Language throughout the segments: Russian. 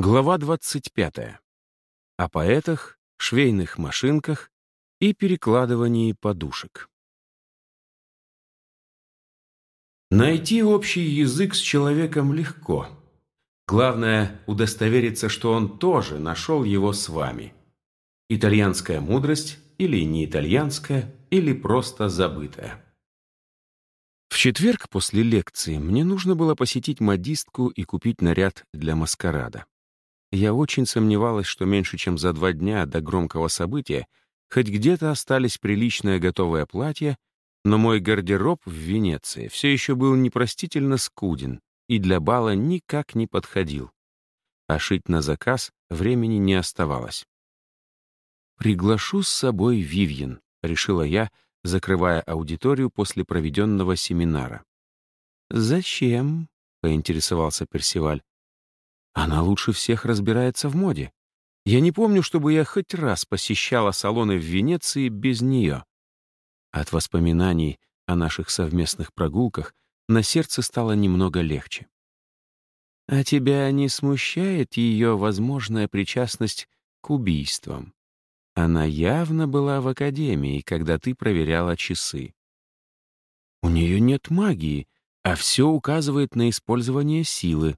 Глава 25. О поэтах, швейных машинках и перекладывании подушек. Найти общий язык с человеком легко. Главное — удостовериться, что он тоже нашел его с вами. Итальянская мудрость или не итальянская, или просто забытая. В четверг после лекции мне нужно было посетить модистку и купить наряд для маскарада. Я очень сомневалась, что меньше чем за два дня до громкого события хоть где-то остались приличное готовое платье, но мой гардероб в Венеции все еще был непростительно скуден и для бала никак не подходил. А шить на заказ времени не оставалось. «Приглашу с собой Вивьен», — решила я, закрывая аудиторию после проведенного семинара. «Зачем?» — поинтересовался Персиваль. Она лучше всех разбирается в моде. Я не помню, чтобы я хоть раз посещала салоны в Венеции без нее. От воспоминаний о наших совместных прогулках на сердце стало немного легче. А тебя не смущает ее возможная причастность к убийствам? Она явно была в академии, когда ты проверяла часы. У нее нет магии, а все указывает на использование силы,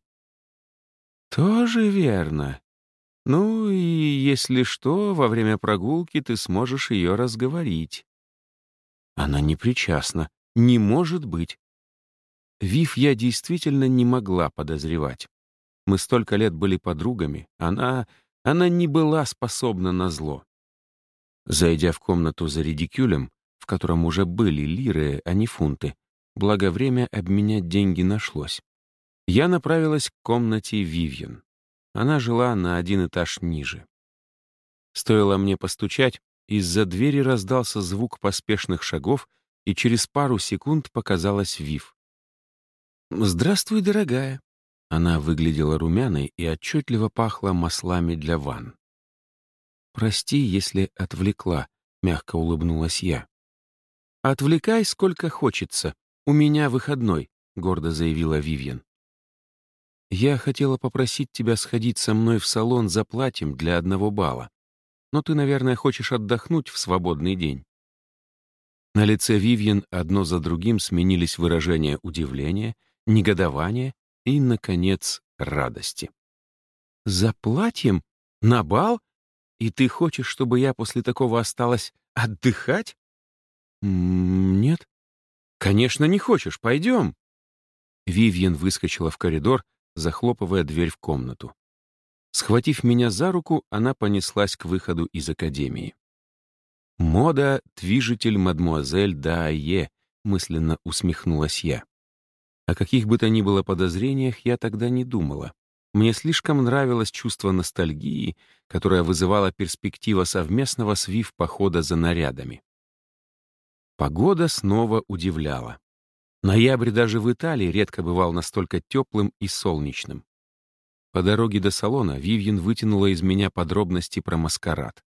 «Тоже верно. Ну и если что, во время прогулки ты сможешь ее разговорить». Она не причастна. Не может быть. Вив я действительно не могла подозревать. Мы столько лет были подругами. Она... она не была способна на зло. Зайдя в комнату за редикюлем, в котором уже были лиры, а не фунты, благо время обменять деньги нашлось я направилась к комнате Вивьен. Она жила на один этаж ниже. Стоило мне постучать, из-за двери раздался звук поспешных шагов, и через пару секунд показалась Вив. «Здравствуй, дорогая». Она выглядела румяной и отчетливо пахла маслами для ванн. «Прости, если отвлекла», — мягко улыбнулась я. «Отвлекай сколько хочется. У меня выходной», — гордо заявила Вивьен. Я хотела попросить тебя сходить со мной в салон за платьем для одного бала. Но ты, наверное, хочешь отдохнуть в свободный день». На лице Вивьен одно за другим сменились выражения удивления, негодования и, наконец, радости. «За платьем? На бал? И ты хочешь, чтобы я после такого осталась отдыхать?» «Нет». «Конечно, не хочешь. Пойдем». Вивьен выскочила в коридор, захлопывая дверь в комнату. Схватив меня за руку, она понеслась к выходу из академии. «Мода — движитель мадмуазель Даае», — мысленно усмехнулась я. О каких бы то ни было подозрениях я тогда не думала. Мне слишком нравилось чувство ностальгии, которое вызывала перспектива совместного свив похода за нарядами. Погода снова удивляла. Ноябрь даже в Италии редко бывал настолько теплым и солнечным. По дороге до салона Вивьен вытянула из меня подробности про маскарад.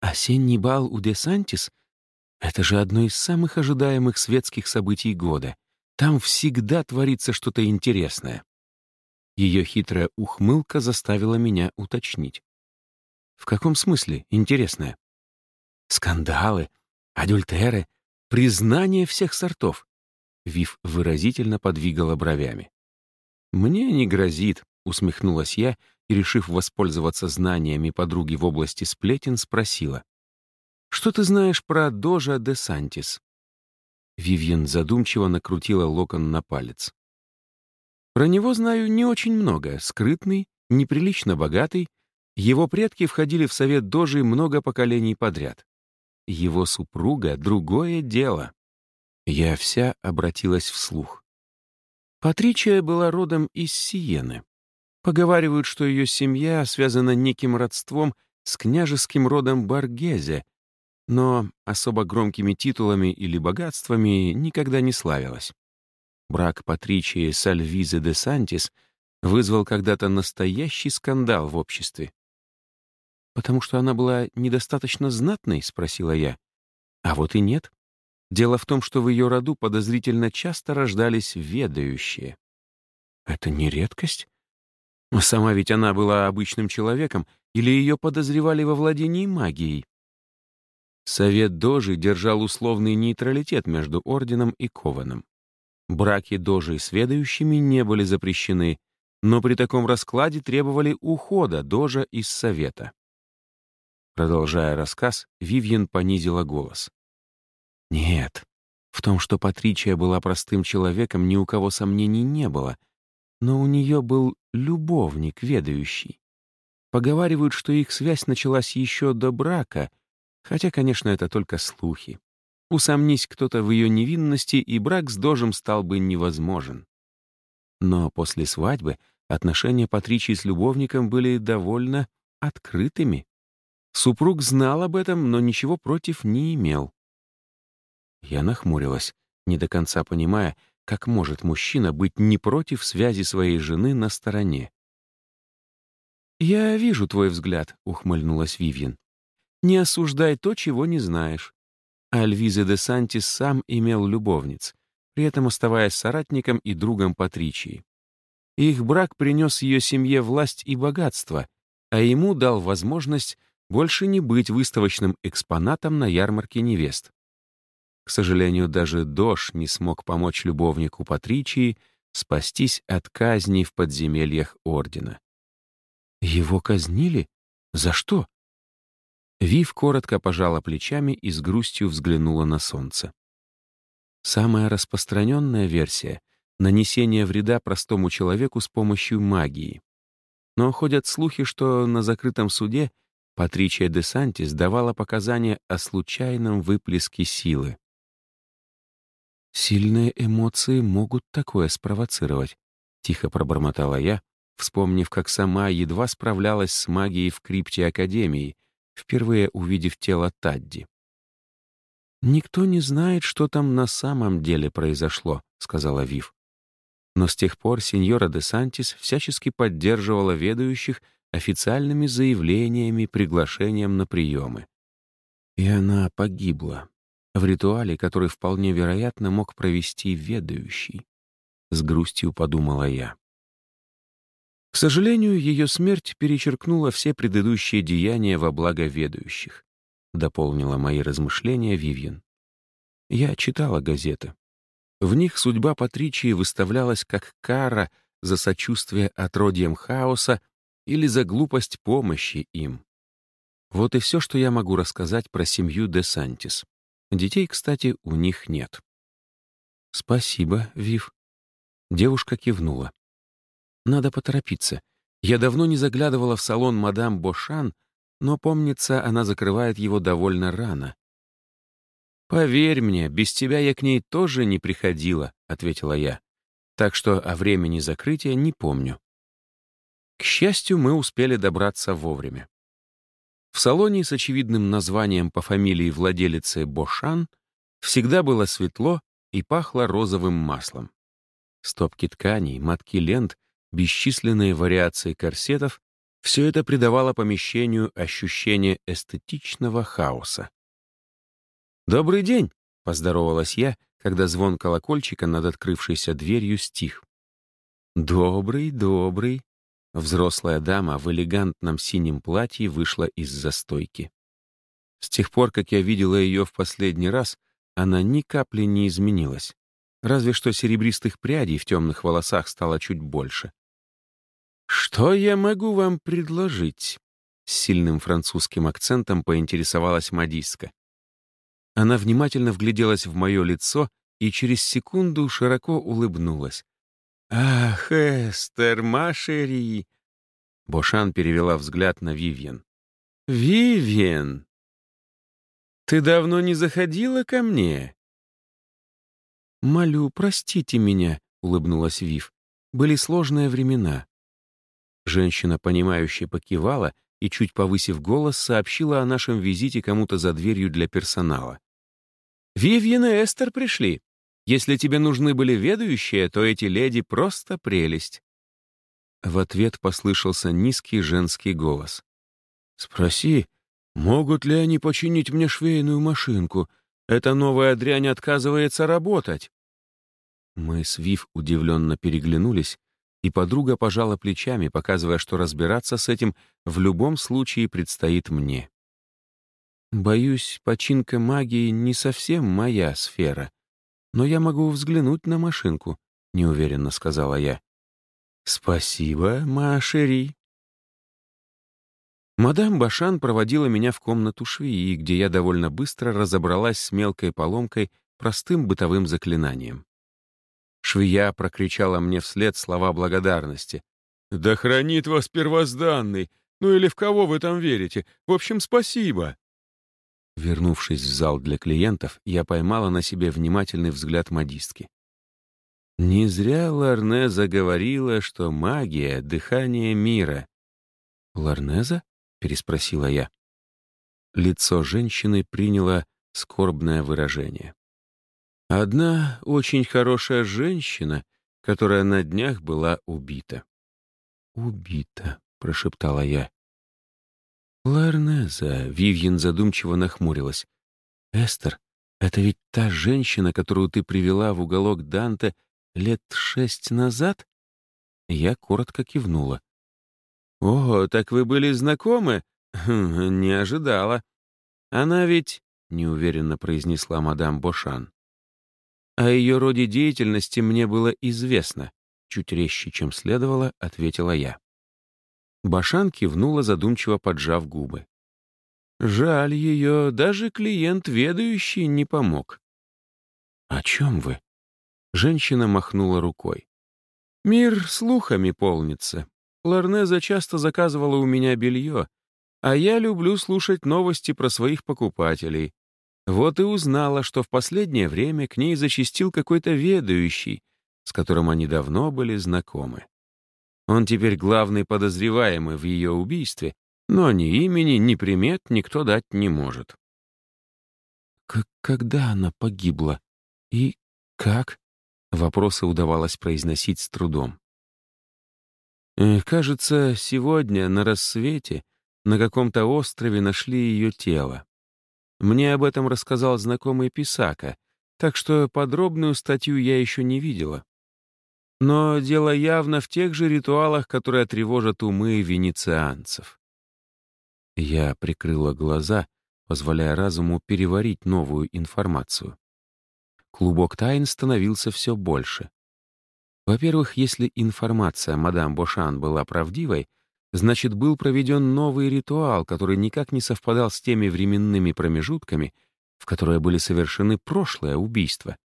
«Осенний бал у Десантис — это же одно из самых ожидаемых светских событий года. Там всегда творится что-то интересное». Ее хитрая ухмылка заставила меня уточнить. «В каком смысле интересное?» «Скандалы, адюльтеры, признание всех сортов. Вив выразительно подвигала бровями. «Мне не грозит», — усмехнулась я и, решив воспользоваться знаниями подруги в области сплетен, спросила. «Что ты знаешь про Дожа де Сантис?» Вивьен задумчиво накрутила локон на палец. «Про него знаю не очень много. Скрытный, неприлично богатый. Его предки входили в совет Дожи много поколений подряд. Его супруга — другое дело. Я вся обратилась вслух. Патричия была родом из Сиены. Поговаривают, что ее семья связана неким родством с княжеским родом Баргезе, но особо громкими титулами или богатствами никогда не славилась. Брак Патричии с Альвизе де Сантис вызвал когда-то настоящий скандал в обществе. «Потому что она была недостаточно знатной?» — спросила я. «А вот и нет. Дело в том, что в ее роду подозрительно часто рождались ведающие. Это не редкость? Сама ведь она была обычным человеком, или ее подозревали во владении магией? Совет Дожи держал условный нейтралитет между Орденом и Кованом. Браки Дожи с ведающими не были запрещены, но при таком раскладе требовали ухода Дожа из Совета. Продолжая рассказ, Вивьен понизила голос. Нет, в том, что Патричия была простым человеком, ни у кого сомнений не было, но у нее был любовник, ведающий. Поговаривают, что их связь началась еще до брака, хотя, конечно, это только слухи. Усомнись кто-то в ее невинности, и брак с Дожем стал бы невозможен. Но после свадьбы отношения Патричии с любовником были довольно открытыми. Супруг знал об этом, но ничего против не имел. Я нахмурилась, не до конца понимая, как может мужчина быть не против связи своей жены на стороне. «Я вижу твой взгляд», — ухмыльнулась Вивьен. «Не осуждай то, чего не знаешь». Альвизе де Сантис сам имел любовниц, при этом оставаясь соратником и другом Патричии. Их брак принес ее семье власть и богатство, а ему дал возможность больше не быть выставочным экспонатом на ярмарке невест. К сожалению, даже Дош не смог помочь любовнику Патричии спастись от казни в подземельях Ордена. Его казнили? За что? Вив коротко пожала плечами и с грустью взглянула на солнце. Самая распространенная версия — нанесение вреда простому человеку с помощью магии. Но ходят слухи, что на закрытом суде Патричия де Сантис давала показания о случайном выплеске силы. «Сильные эмоции могут такое спровоцировать», — тихо пробормотала я, вспомнив, как сама едва справлялась с магией в крипте Академии, впервые увидев тело Тадди. «Никто не знает, что там на самом деле произошло», — сказала Вив. Но с тех пор сеньора де Сантис всячески поддерживала ведающих официальными заявлениями, приглашением на приемы. И она погибла в ритуале, который вполне вероятно мог провести ведающий. С грустью подумала я. К сожалению, ее смерть перечеркнула все предыдущие деяния во благо ведающих, дополнила мои размышления Вивьен. Я читала газеты. В них судьба Патричии выставлялась как кара за сочувствие отродьям хаоса или за глупость помощи им. Вот и все, что я могу рассказать про семью де Сантис. Детей, кстати, у них нет. «Спасибо, Вив». Девушка кивнула. «Надо поторопиться. Я давно не заглядывала в салон мадам Бошан, но, помнится, она закрывает его довольно рано». «Поверь мне, без тебя я к ней тоже не приходила», — ответила я. «Так что о времени закрытия не помню». К счастью, мы успели добраться вовремя. В салоне с очевидным названием по фамилии владелицы Бошан всегда было светло и пахло розовым маслом. Стопки тканей, мотки лент, бесчисленные вариации корсетов — все это придавало помещению ощущение эстетичного хаоса. «Добрый день!» — поздоровалась я, когда звон колокольчика над открывшейся дверью стих. «Добрый, добрый!» Взрослая дама в элегантном синем платье вышла из застойки. С тех пор, как я видела ее в последний раз, она ни капли не изменилась. Разве что серебристых прядей в темных волосах стало чуть больше. «Что я могу вам предложить?» С сильным французским акцентом поинтересовалась модистка. Она внимательно вгляделась в мое лицо и через секунду широко улыбнулась. «Ах, Эстер, Машери!» Бошан перевела взгляд на Вивьен. «Вивьен! Ты давно не заходила ко мне?» «Молю, простите меня», — улыбнулась Вив. «Были сложные времена». Женщина, понимающе покивала и, чуть повысив голос, сообщила о нашем визите кому-то за дверью для персонала. «Вивьен и Эстер пришли. Если тебе нужны были ведущие, то эти леди просто прелесть». В ответ послышался низкий женский голос. «Спроси, могут ли они починить мне швейную машинку? Эта новая дрянь отказывается работать». Мы с Вив удивленно переглянулись, и подруга пожала плечами, показывая, что разбираться с этим в любом случае предстоит мне. «Боюсь, починка магии не совсем моя сфера, но я могу взглянуть на машинку», — неуверенно сказала я. «Спасибо, Машери». Мадам Башан проводила меня в комнату швеи, где я довольно быстро разобралась с мелкой поломкой простым бытовым заклинанием. Швея прокричала мне вслед слова благодарности. «Да хранит вас первозданный! Ну или в кого вы там верите? В общем, спасибо!» Вернувшись в зал для клиентов, я поймала на себе внимательный взгляд модистки. Не зря Ларнеза говорила, что магия — дыхание мира. «Ларнеза?» — переспросила я. Лицо женщины приняло скорбное выражение. Одна очень хорошая женщина, которая на днях была убита. «Убита», — прошептала я. «Ларнеза», — Вивьен задумчиво нахмурилась. «Эстер, это ведь та женщина, которую ты привела в уголок Данте лет шесть назад?» Я коротко кивнула. «О, так вы были знакомы? Хм, не ожидала. Она ведь...» — неуверенно произнесла мадам Бошан. О ее роде деятельности мне было известно. Чуть резче, чем следовало, ответила я. Башан кивнула, задумчиво поджав губы. Жаль ее, даже клиент ведающий не помог. «О чем вы?» Женщина махнула рукой. «Мир слухами полнится. Ларнеза часто заказывала у меня белье, а я люблю слушать новости про своих покупателей. Вот и узнала, что в последнее время к ней зачастил какой-то ведающий, с которым они давно были знакомы. Он теперь главный подозреваемый в ее убийстве, но ни имени, ни примет никто дать не может. «Когда она погибла? И как?» Вопросы удавалось произносить с трудом. Кажется, сегодня на рассвете на каком-то острове нашли ее тело. Мне об этом рассказал знакомый Писака, так что подробную статью я еще не видела. Но дело явно в тех же ритуалах, которые тревожат умы венецианцев. Я прикрыла глаза, позволяя разуму переварить новую информацию. Клубок тайн становился все больше. Во-первых, если информация мадам Бошан была правдивой, Значит, был проведен новый ритуал, который никак не совпадал с теми временными промежутками, в которые были совершены прошлые убийства.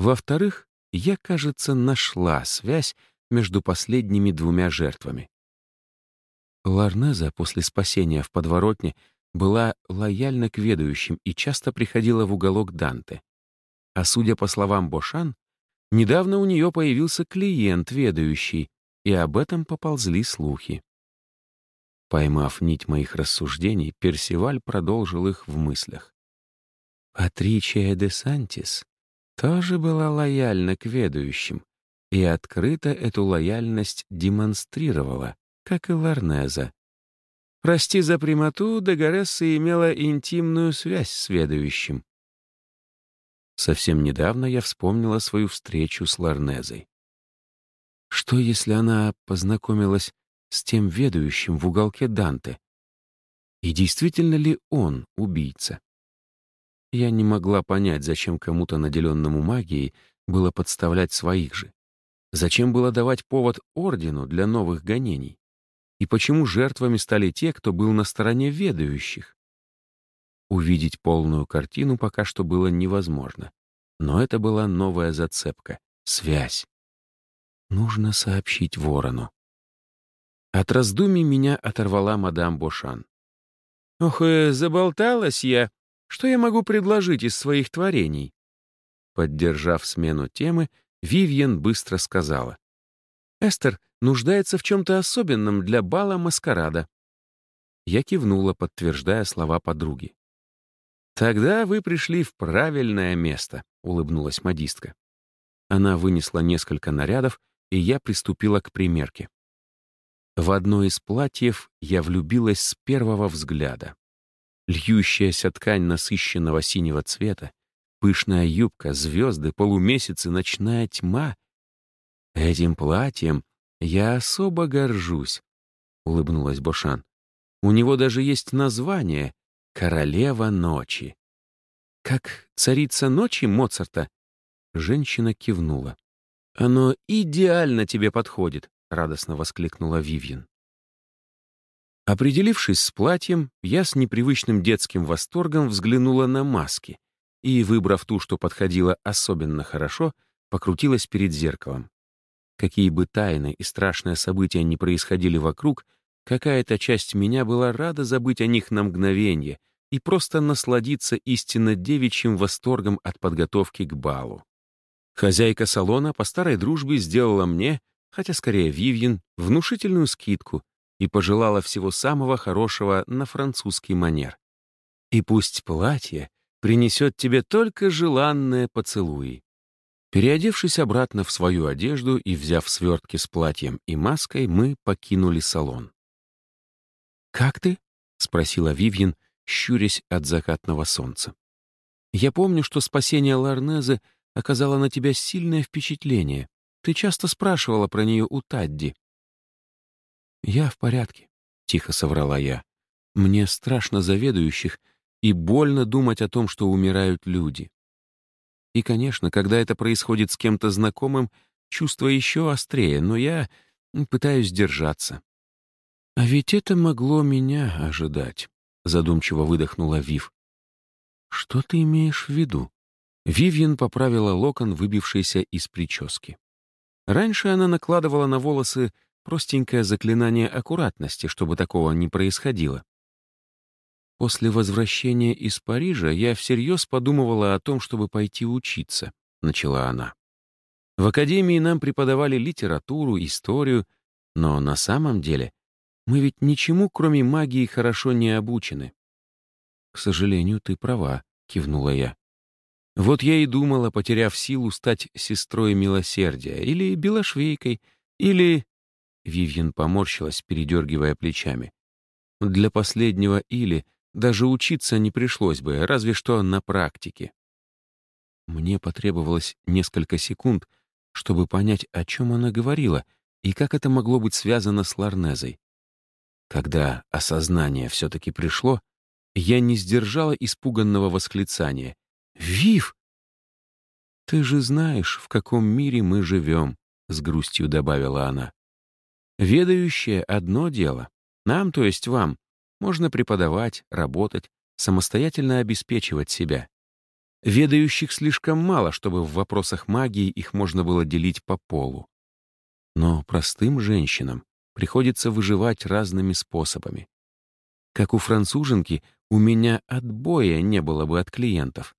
Во-вторых, я, кажется, нашла связь между последними двумя жертвами. Ларнеза после спасения в подворотне была лояльна к ведающим и часто приходила в уголок Данте. А судя по словам Бошан, недавно у нее появился клиент ведающий, и об этом поползли слухи. Поймав нить моих рассуждений, Персиваль продолжил их в мыслях. Патричия де Сантис тоже была лояльна к ведущим и открыто эту лояльность демонстрировала, как и Ларнеза. Прости за прямоту, Дегоресса имела интимную связь с ведущим. Совсем недавно я вспомнила свою встречу с Ларнезой. Что, если она познакомилась с тем ведущим в уголке Данте? И действительно ли он убийца? Я не могла понять, зачем кому-то, наделенному магией, было подставлять своих же. Зачем было давать повод ордену для новых гонений? И почему жертвами стали те, кто был на стороне ведающих? Увидеть полную картину пока что было невозможно. Но это была новая зацепка — связь. Нужно сообщить ворону. От раздумий меня оторвала мадам Бошан. «Ох, э, заболталась я. Что я могу предложить из своих творений?» Поддержав смену темы, Вивьен быстро сказала. «Эстер нуждается в чем-то особенном для бала маскарада». Я кивнула, подтверждая слова подруги. «Тогда вы пришли в правильное место», — улыбнулась модистка. Она вынесла несколько нарядов, и я приступила к примерке. В одно из платьев я влюбилась с первого взгляда. Льющаяся ткань насыщенного синего цвета, пышная юбка, звезды, полумесяцы, ночная тьма. Этим платьем «Я особо горжусь», — улыбнулась Бошан. «У него даже есть название — «Королева ночи». «Как царица ночи Моцарта?» Женщина кивнула. «Оно идеально тебе подходит», — радостно воскликнула Вивьен. Определившись с платьем, я с непривычным детским восторгом взглянула на маски и, выбрав ту, что подходила особенно хорошо, покрутилась перед зеркалом. Какие бы тайны и страшные события ни происходили вокруг, какая-то часть меня была рада забыть о них на мгновение и просто насладиться истинно девичьим восторгом от подготовки к балу. Хозяйка салона по старой дружбе сделала мне, хотя скорее Вивьен, внушительную скидку и пожелала всего самого хорошего на французский манер. И пусть платье принесет тебе только желанные поцелуи. Переодевшись обратно в свою одежду и взяв свертки с платьем и маской, мы покинули салон. «Как ты?» — спросила Вивьен, щурясь от закатного солнца. «Я помню, что спасение Ларнезе оказало на тебя сильное впечатление. Ты часто спрашивала про нее у Тадди. «Я в порядке», — тихо соврала я. «Мне страшно заведующих и больно думать о том, что умирают люди. И, конечно, когда это происходит с кем-то знакомым, чувство еще острее, но я пытаюсь держаться». «А ведь это могло меня ожидать», — задумчиво выдохнула Вив. «Что ты имеешь в виду?» Вивьен поправила локон, выбившийся из прически. Раньше она накладывала на волосы Простенькое заклинание аккуратности, чтобы такого не происходило. После возвращения из Парижа я всерьез подумывала о том, чтобы пойти учиться, начала она. В академии нам преподавали литературу, историю, но на самом деле мы ведь ничему, кроме магии, хорошо не обучены. К сожалению, ты права, кивнула я. Вот я и думала, потеряв силу, стать сестрой милосердия, или белошвейкой, или Вивьен поморщилась, передергивая плечами. Для последнего или даже учиться не пришлось бы, разве что на практике. Мне потребовалось несколько секунд, чтобы понять, о чем она говорила и как это могло быть связано с Ларнезой. Когда осознание все-таки пришло, я не сдержала испуганного восклицания. «Вив!» «Ты же знаешь, в каком мире мы живем», — с грустью добавила она. Ведающее — одно дело. Нам, то есть вам, можно преподавать, работать, самостоятельно обеспечивать себя. Ведающих слишком мало, чтобы в вопросах магии их можно было делить по полу. Но простым женщинам приходится выживать разными способами. Как у француженки, у меня отбоя не было бы от клиентов.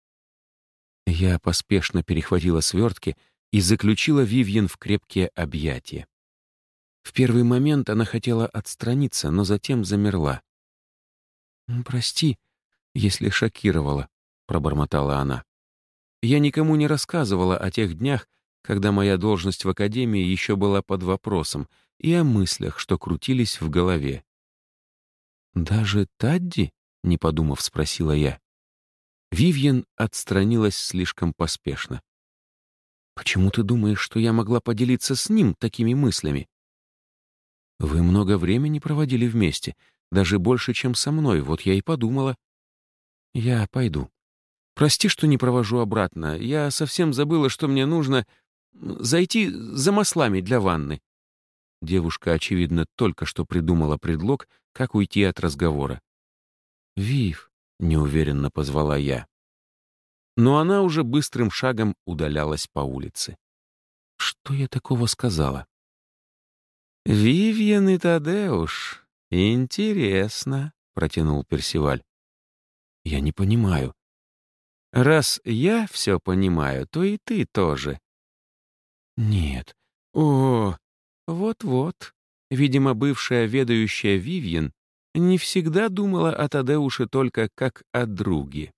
Я поспешно перехватила свертки и заключила Вивьен в крепкие объятия. В первый момент она хотела отстраниться, но затем замерла. «Прости, если шокировала», — пробормотала она. «Я никому не рассказывала о тех днях, когда моя должность в академии еще была под вопросом, и о мыслях, что крутились в голове. «Даже Тадди?» — не подумав, спросила я. Вивьен отстранилась слишком поспешно. «Почему ты думаешь, что я могла поделиться с ним такими мыслями?» Вы много времени проводили вместе, даже больше, чем со мной, вот я и подумала. Я пойду. Прости, что не провожу обратно. Я совсем забыла, что мне нужно зайти за маслами для ванны. Девушка, очевидно, только что придумала предлог, как уйти от разговора. «Вив», — неуверенно позвала я. Но она уже быстрым шагом удалялась по улице. Что я такого сказала? «Вивьен и Тадеуш. Интересно», — протянул Персиваль. «Я не понимаю». «Раз я все понимаю, то и ты тоже». «Нет. О, вот-вот. Видимо, бывшая ведающая Вивьен не всегда думала о Тадеуше только как о друге.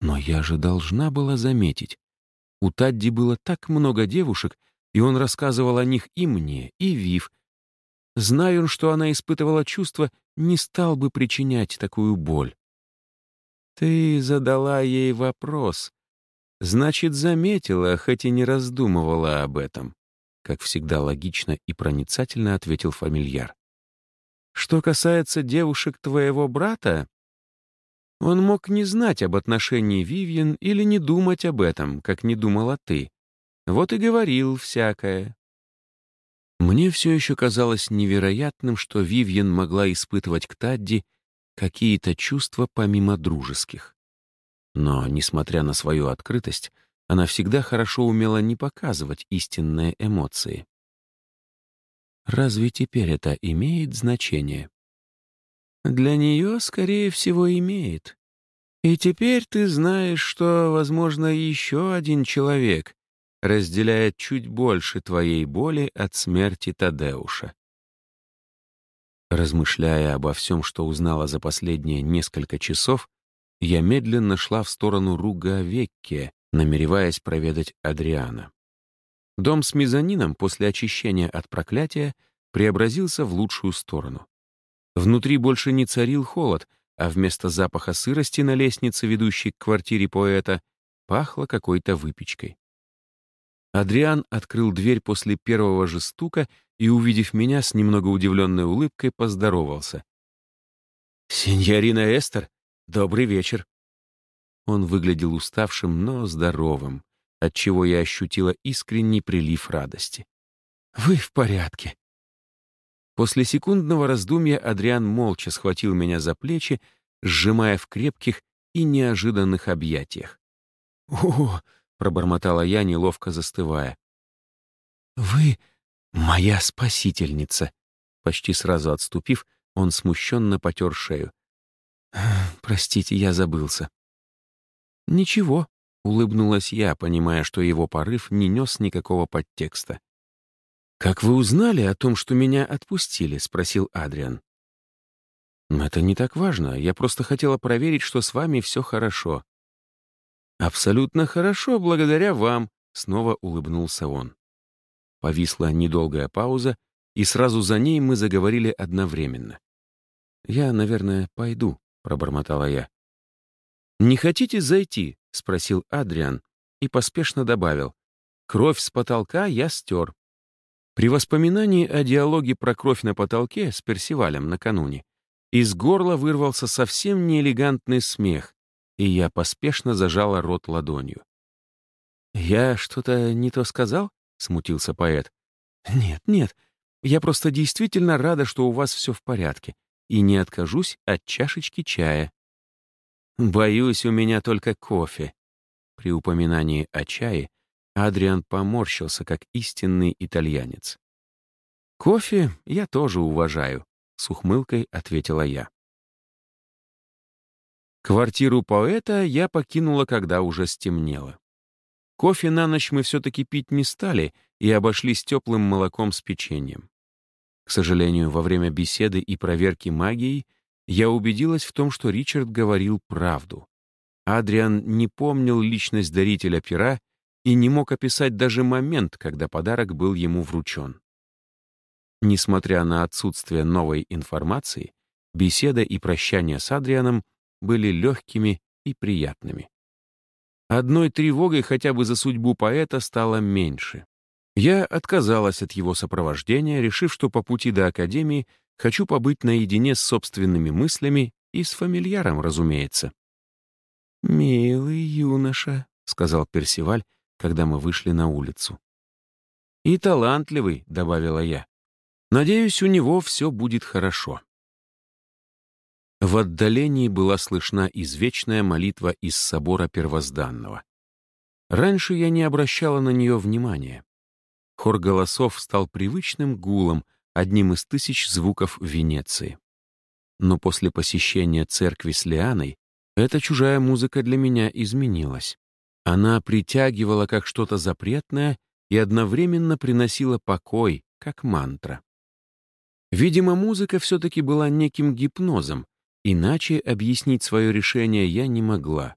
Но я же должна была заметить. У Тадди было так много девушек, и он рассказывал о них и мне, и Вив. Зная он, что она испытывала чувства, не стал бы причинять такую боль. Ты задала ей вопрос. Значит, заметила, хоть и не раздумывала об этом. как всегда логично и проницательно ответил фамильяр. Что касается девушек твоего брата, он мог не знать об отношении Вивьен или не думать об этом, как не думала ты. Вот и говорил всякое. Мне все еще казалось невероятным, что Вивьен могла испытывать к Тадди какие-то чувства помимо дружеских. Но, несмотря на свою открытость, она всегда хорошо умела не показывать истинные эмоции. Разве теперь это имеет значение? Для нее, скорее всего, имеет. И теперь ты знаешь, что, возможно, еще один человек разделяет чуть больше твоей боли от смерти Тадеуша. Размышляя обо всем, что узнала за последние несколько часов, я медленно шла в сторону Руга-Векке, намереваясь проведать Адриана. Дом с мезонином после очищения от проклятия преобразился в лучшую сторону. Внутри больше не царил холод, а вместо запаха сырости на лестнице, ведущей к квартире поэта, пахло какой-то выпечкой. Адриан открыл дверь после первого же стука и, увидев меня, с немного удивленной улыбкой поздоровался. «Сеньорина Эстер, добрый вечер». Он выглядел уставшим, но здоровым, отчего я ощутила искренний прилив радости. «Вы в порядке?» После секундного раздумья Адриан молча схватил меня за плечи, сжимая в крепких и неожиданных объятиях. «О, — пробормотала я, неловко застывая. «Вы моя спасительница!» Почти сразу отступив, он смущенно потер шею. «Простите, я забылся». «Ничего», — улыбнулась я, понимая, что его порыв не нес никакого подтекста. «Как вы узнали о том, что меня отпустили?» — спросил Адриан. «Это не так важно. Я просто хотела проверить, что с вами все хорошо. «Абсолютно хорошо, благодаря вам», — снова улыбнулся он. Повисла недолгая пауза, и сразу за ней мы заговорили одновременно. «Я, наверное, пойду», — пробормотала я. «Не хотите зайти?» — спросил Адриан и поспешно добавил. «Кровь с потолка я стер». При воспоминании о диалоге про кровь на потолке с Персивалем накануне из горла вырвался совсем неэлегантный смех, и я поспешно зажала рот ладонью. «Я что-то не то сказал?» — смутился поэт. «Нет, нет, я просто действительно рада, что у вас все в порядке, и не откажусь от чашечки чая». «Боюсь, у меня только кофе». При упоминании о чае Адриан поморщился, как истинный итальянец. «Кофе я тоже уважаю», — с ухмылкой ответила я. Квартиру поэта я покинула, когда уже стемнело. Кофе на ночь мы все-таки пить не стали и обошлись теплым молоком с печеньем. К сожалению, во время беседы и проверки магией я убедилась в том, что Ричард говорил правду. Адриан не помнил личность дарителя пера и не мог описать даже момент, когда подарок был ему вручен. Несмотря на отсутствие новой информации, беседа и прощание с Адрианом были легкими и приятными. Одной тревогой хотя бы за судьбу поэта стало меньше. Я отказалась от его сопровождения, решив, что по пути до Академии хочу побыть наедине с собственными мыслями и с фамильяром, разумеется. «Милый юноша», — сказал Персиваль, когда мы вышли на улицу. «И талантливый», — добавила я. «Надеюсь, у него все будет хорошо». В отдалении была слышна извечная молитва из собора первозданного. Раньше я не обращала на нее внимания. Хор голосов стал привычным гулом, одним из тысяч звуков Венеции. Но после посещения церкви с Лианой эта чужая музыка для меня изменилась. Она притягивала как что-то запретное и одновременно приносила покой, как мантра. Видимо, музыка все-таки была неким гипнозом, Иначе объяснить свое решение я не могла.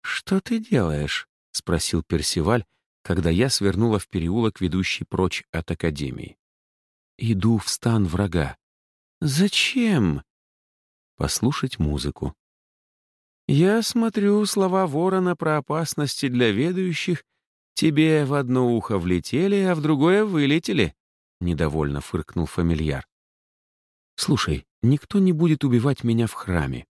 «Что ты делаешь?» — спросил Персиваль, когда я свернула в переулок, ведущий прочь от Академии. «Иду в стан врага». «Зачем?» «Послушать музыку». «Я смотрю слова ворона про опасности для ведущих, «Тебе в одно ухо влетели, а в другое вылетели», — недовольно фыркнул фамильяр. «Слушай, никто не будет убивать меня в храме.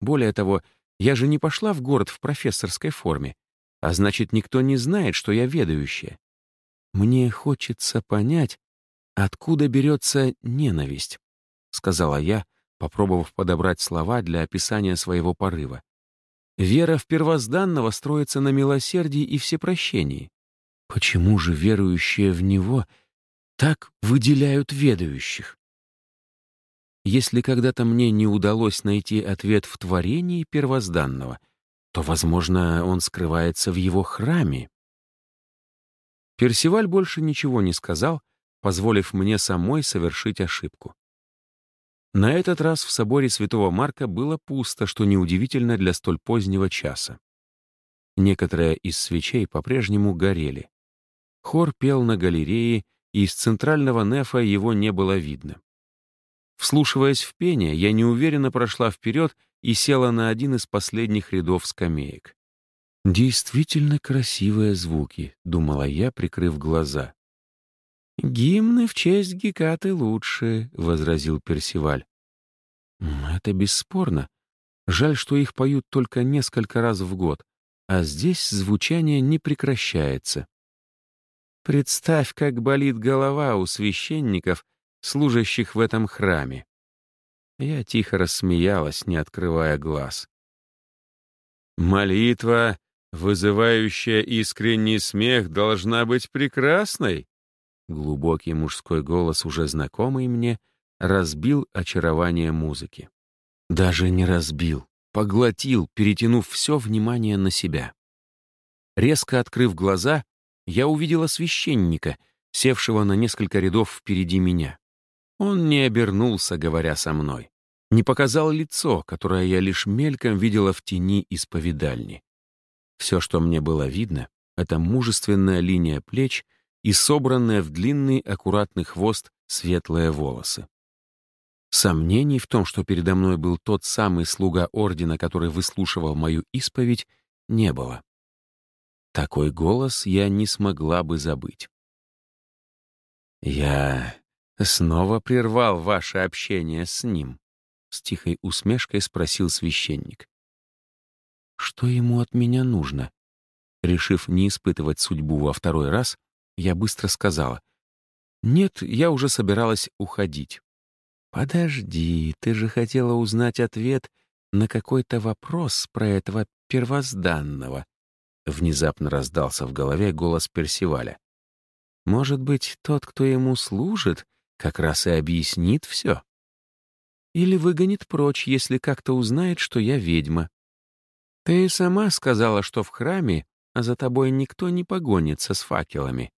Более того, я же не пошла в город в профессорской форме, а значит, никто не знает, что я ведающая. Мне хочется понять, откуда берется ненависть», — сказала я, попробовав подобрать слова для описания своего порыва. Вера в первозданного строится на милосердии и всепрощении. Почему же верующие в него так выделяют ведающих? Если когда-то мне не удалось найти ответ в творении первозданного, то, возможно, он скрывается в его храме. Персиваль больше ничего не сказал, позволив мне самой совершить ошибку. На этот раз в соборе Святого Марка было пусто, что неудивительно для столь позднего часа. Некоторые из свечей по-прежнему горели. Хор пел на галерее, и из центрального нефа его не было видно. Вслушиваясь в пение, я неуверенно прошла вперед и села на один из последних рядов скамеек. «Действительно красивые звуки», — думала я, прикрыв глаза. «Гимны в честь Гекаты лучше», — возразил Персиваль. «Это бесспорно. Жаль, что их поют только несколько раз в год, а здесь звучание не прекращается. Представь, как болит голова у священников, служащих в этом храме». Я тихо рассмеялась, не открывая глаз. «Молитва, вызывающая искренний смех, должна быть прекрасной», Глубокий мужской голос, уже знакомый мне, разбил очарование музыки. Даже не разбил, поглотил, перетянув все внимание на себя. Резко открыв глаза, я увидела священника, севшего на несколько рядов впереди меня. Он не обернулся, говоря со мной. Не показал лицо, которое я лишь мельком видела в тени исповедальни. Все, что мне было видно, — это мужественная линия плеч и собранные в длинный аккуратный хвост светлые волосы. Сомнений в том, что передо мной был тот самый слуга ордена, который выслушивал мою исповедь, не было. Такой голос я не смогла бы забыть. «Я снова прервал ваше общение с ним», — с тихой усмешкой спросил священник. «Что ему от меня нужно?» Решив не испытывать судьбу во второй раз, я быстро сказала. «Нет, я уже собиралась уходить». «Подожди, ты же хотела узнать ответ на какой-то вопрос про этого первозданного». Внезапно раздался в голове голос Персиваля. «Может быть, тот, кто ему служит, как раз и объяснит все? Или выгонит прочь, если как-то узнает, что я ведьма? Ты сама сказала, что в храме, а за тобой никто не погонится с факелами.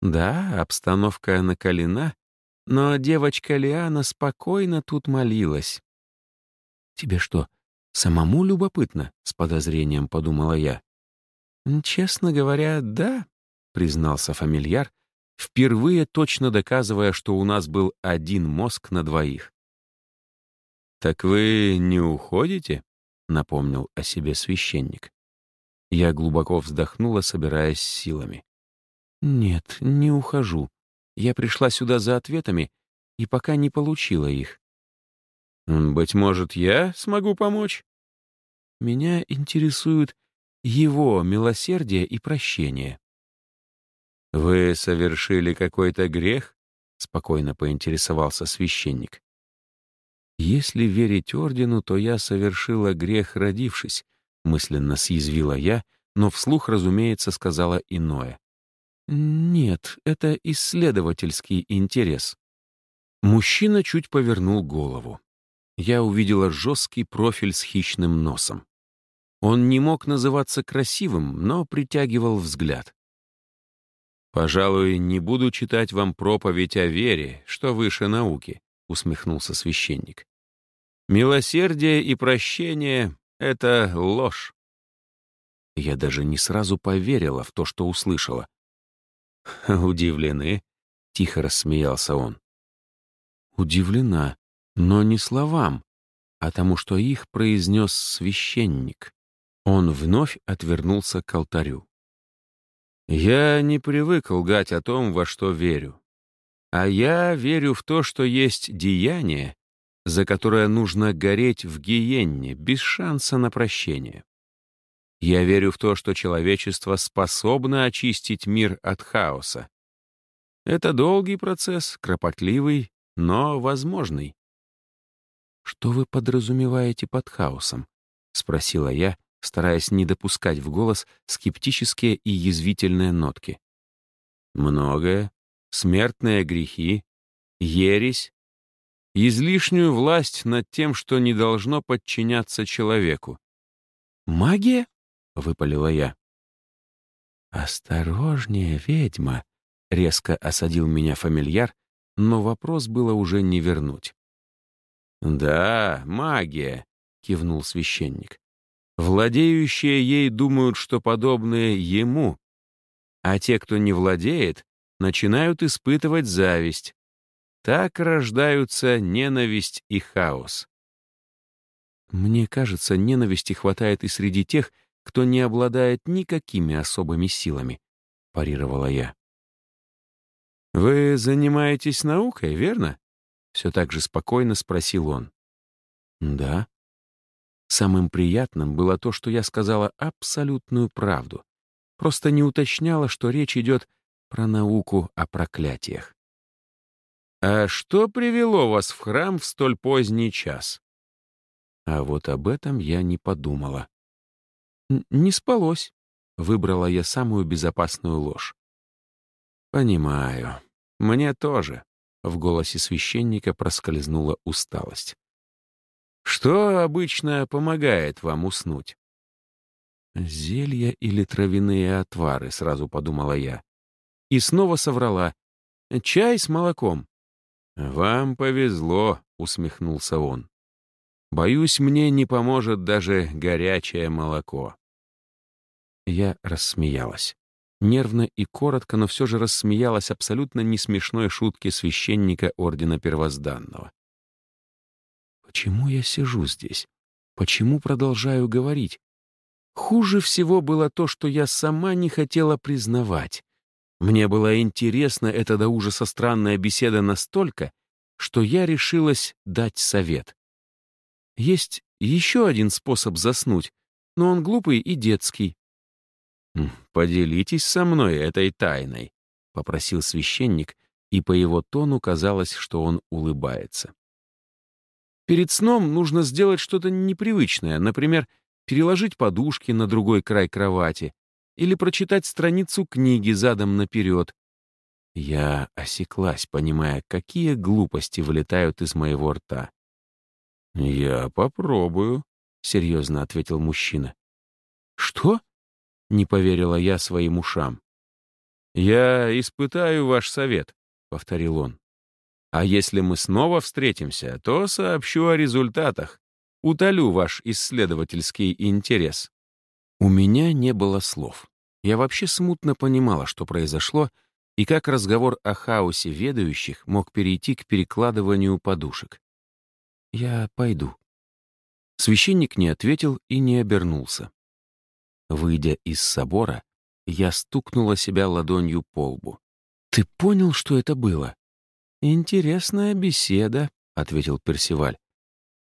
Да, обстановка накалена, но девочка Лиана спокойно тут молилась. «Тебе что, самому любопытно?» — с подозрением подумала я. «Честно говоря, да», — признался фамильяр, впервые точно доказывая, что у нас был один мозг на двоих. «Так вы не уходите?» — напомнил о себе священник. Я глубоко вздохнула, собираясь силами. «Нет, не ухожу. Я пришла сюда за ответами и пока не получила их». «Быть может, я смогу помочь?» «Меня интересует его милосердие и прощение». «Вы совершили какой-то грех?» — спокойно поинтересовался священник. «Если верить ордену, то я совершила грех, родившись», — мысленно съязвила я, но вслух, разумеется, сказала иное. «Нет, это исследовательский интерес». Мужчина чуть повернул голову. Я увидела жесткий профиль с хищным носом. Он не мог называться красивым, но притягивал взгляд. «Пожалуй, не буду читать вам проповедь о вере, что выше науки», — усмехнулся священник. «Милосердие и прощение — это ложь». Я даже не сразу поверила в то, что услышала. «Удивлены?» — тихо рассмеялся он. «Удивлена, но не словам, а тому, что их произнес священник». Он вновь отвернулся к алтарю. Я не привык лгать о том, во что верю. А я верю в то, что есть деяние, за которое нужно гореть в гиенне, без шанса на прощение. Я верю в то, что человечество способно очистить мир от хаоса. Это долгий процесс, кропотливый, но возможный. «Что вы подразумеваете под хаосом?» — спросила я, стараясь не допускать в голос скептические и язвительные нотки. «Многое. Смертные грехи, ересь, излишнюю власть над тем, что не должно подчиняться человеку. «Магия?» — выпалила я. «Осторожнее, ведьма!» — резко осадил меня фамильяр, но вопрос было уже не вернуть. «Да, магия», — кивнул священник. «Владеющие ей думают, что подобные ему, а те, кто не владеет, начинают испытывать зависть. Так рождаются ненависть и хаос. Мне кажется, ненависти хватает и среди тех, кто не обладает никакими особыми силами, парировала я. Вы занимаетесь наукой, верно? Все так же спокойно спросил он. Да. Самым приятным было то, что я сказала абсолютную правду. Просто не уточняла, что речь идет про науку о проклятиях. «А что привело вас в храм в столь поздний час?» А вот об этом я не подумала. «Не спалось», — выбрала я самую безопасную ложь. «Понимаю. Мне тоже», — в голосе священника проскользнула усталость. «Что обычно помогает вам уснуть?» «Зелья или травяные отвары», — сразу подумала я. И снова соврала. «Чай с молоком». «Вам повезло», — усмехнулся он. «Боюсь, мне не поможет даже горячее молоко». Я рассмеялась. Нервно и коротко, но все же рассмеялась абсолютно не смешной шутке священника Ордена Первозданного. «Почему я сижу здесь? Почему продолжаю говорить? Хуже всего было то, что я сама не хотела признавать. Мне была интересна эта до ужаса странная беседа настолько, что я решилась дать совет. Есть еще один способ заснуть, но он глупый и детский. «Поделитесь со мной этой тайной», — попросил священник, и по его тону казалось, что он улыбается. Перед сном нужно сделать что-то непривычное, например, переложить подушки на другой край кровати, или прочитать страницу книги задом наперед. Я осеклась, понимая, какие глупости вылетают из моего рта. «Я попробую», — серьезно ответил мужчина. «Что?» — не поверила я своим ушам. «Я испытаю ваш совет», — повторил он. «А если мы снова встретимся, то сообщу о результатах, утолю ваш исследовательский интерес». У меня не было слов. Я вообще смутно понимала, что произошло, и как разговор о хаосе ведающих мог перейти к перекладыванию подушек. «Я пойду». Священник не ответил и не обернулся. Выйдя из собора, я стукнула себя ладонью по лбу. «Ты понял, что это было?» «Интересная беседа», — ответил Персиваль.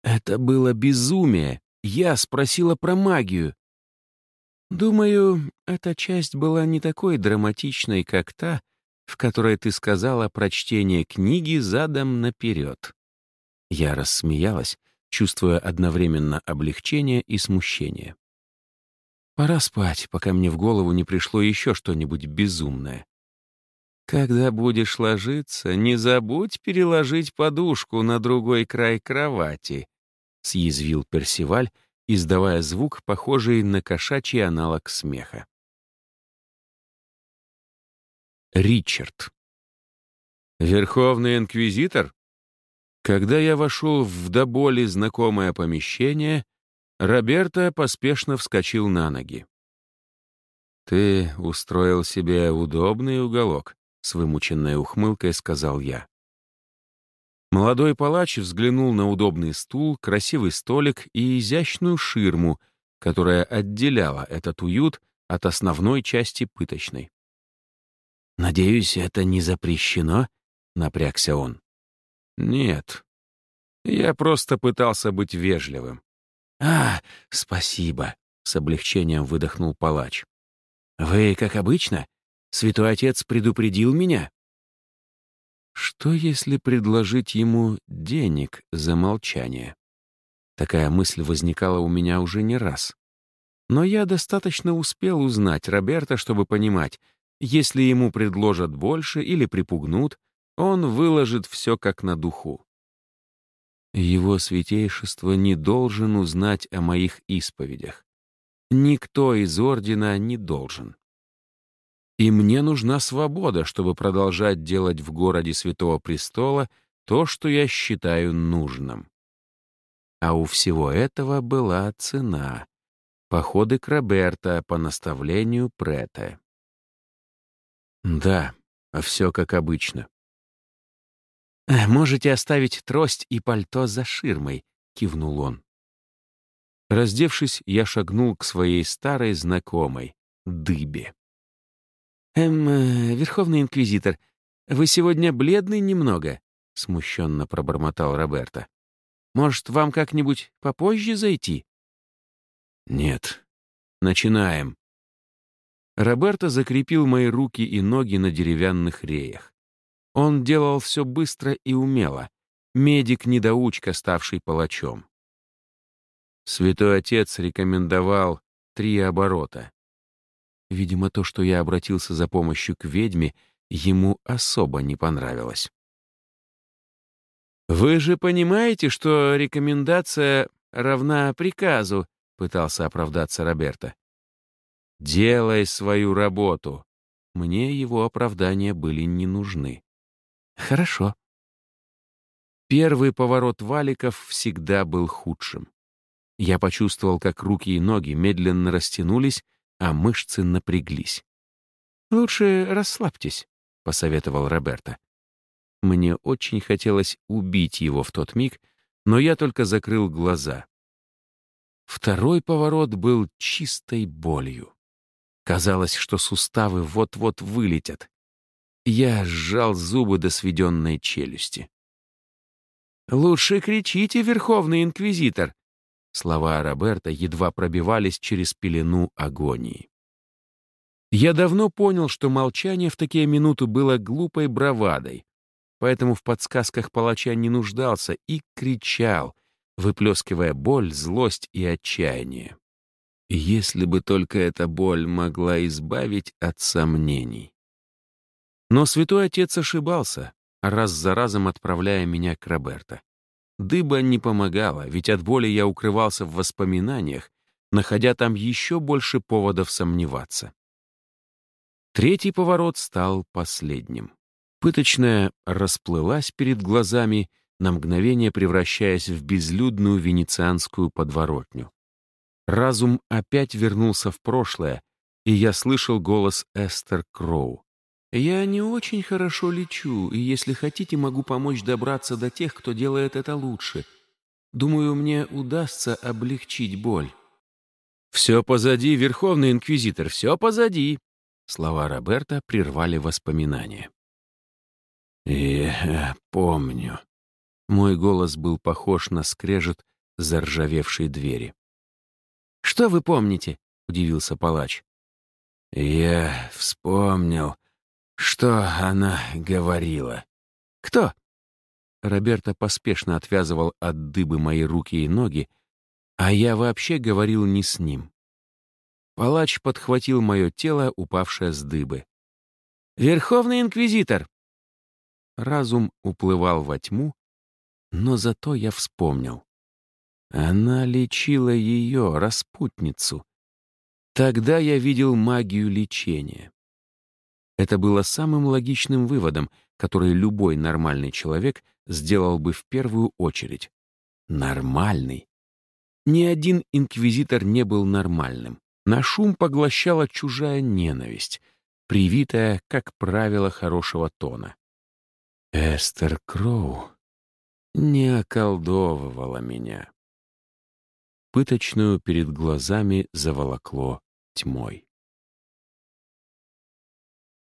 «Это было безумие. Я спросила про магию. Думаю, эта часть была не такой драматичной, как та, в которой ты сказала про чтение книги задом наперед. Я рассмеялась, чувствуя одновременно облегчение и смущение. Пора спать, пока мне в голову не пришло еще что-нибудь безумное. Когда будешь ложиться, не забудь переложить подушку на другой край кровати, съязвил Персиваль, издавая звук, похожий на кошачий аналог смеха. Ричард. Верховный инквизитор? Когда я вошел в до боли знакомое помещение, Роберто поспешно вскочил на ноги. «Ты устроил себе удобный уголок», — с вымученной ухмылкой сказал я. Молодой палач взглянул на удобный стул, красивый столик и изящную ширму, которая отделяла этот уют от основной части пыточной. «Надеюсь, это не запрещено?» — напрягся он. «Нет. Я просто пытался быть вежливым». «А, спасибо», — с облегчением выдохнул палач. «Вы, как обычно, святой отец предупредил меня?» Что, если предложить ему денег за молчание? Такая мысль возникала у меня уже не раз. Но я достаточно успел узнать Роберта, чтобы понимать, если ему предложат больше или припугнут, он выложит все как на духу. Его святейшество не должен узнать о моих исповедях. Никто из ордена не должен. И мне нужна свобода, чтобы продолжать делать в городе Святого Престола то, что я считаю нужным. А у всего этого была цена. Походы к Роберта по наставлению Прета. Да, все как обычно. «Э, «Можете оставить трость и пальто за ширмой», — кивнул он. Раздевшись, я шагнул к своей старой знакомой, дыбе. «Эм, э, Верховный Инквизитор, вы сегодня бледный немного», — смущенно пробормотал Роберто. «Может, вам как-нибудь попозже зайти?» «Нет. Начинаем». Роберто закрепил мои руки и ноги на деревянных реях. Он делал все быстро и умело. Медик-недоучка, ставший палачом. Святой Отец рекомендовал три оборота. Видимо, то, что я обратился за помощью к ведьме, ему особо не понравилось. «Вы же понимаете, что рекомендация равна приказу», — пытался оправдаться Роберто. «Делай свою работу». Мне его оправдания были не нужны. «Хорошо». Первый поворот валиков всегда был худшим. Я почувствовал, как руки и ноги медленно растянулись, а мышцы напряглись. «Лучше расслабьтесь», — посоветовал Роберто. Мне очень хотелось убить его в тот миг, но я только закрыл глаза. Второй поворот был чистой болью. Казалось, что суставы вот-вот вылетят. Я сжал зубы до сведенной челюсти. «Лучше кричите, Верховный Инквизитор!» Слова Роберта едва пробивались через пелену агонии. Я давно понял, что молчание в такие минуты было глупой бравадой, поэтому в подсказках палача не нуждался и кричал, выплескивая боль, злость и отчаяние. Если бы только эта боль могла избавить от сомнений. Но святой отец ошибался, раз за разом отправляя меня к Роберто. Дыба не помогала, ведь от боли я укрывался в воспоминаниях, находя там еще больше поводов сомневаться. Третий поворот стал последним. Пыточная расплылась перед глазами, на мгновение превращаясь в безлюдную венецианскую подворотню. Разум опять вернулся в прошлое, и я слышал голос Эстер Кроу. «Я не очень хорошо лечу, и если хотите, могу помочь добраться до тех, кто делает это лучше. Думаю, мне удастся облегчить боль». «Все позади, Верховный Инквизитор, все позади!» Слова Роберта прервали воспоминания. «Я помню». Мой голос был похож на скрежет заржавевшей двери. «Что вы помните?» — удивился палач. «Я вспомнил, что она говорила». «Кто?» Роберто поспешно отвязывал от дыбы мои руки и ноги, а я вообще говорил не с ним. Палач подхватил мое тело, упавшее с дыбы. «Верховный инквизитор!» Разум уплывал во тьму, но зато я вспомнил. Она лечила ее, распутницу. Тогда я видел магию лечения. Это было самым логичным выводом, который любой нормальный человек сделал бы в первую очередь. Нормальный. Ни один инквизитор не был нормальным. На шум поглощала чужая ненависть, привитая, как правило, хорошего тона. Эстер Кроу не околдовывала меня. Пыточную перед глазами заволокло тьмой.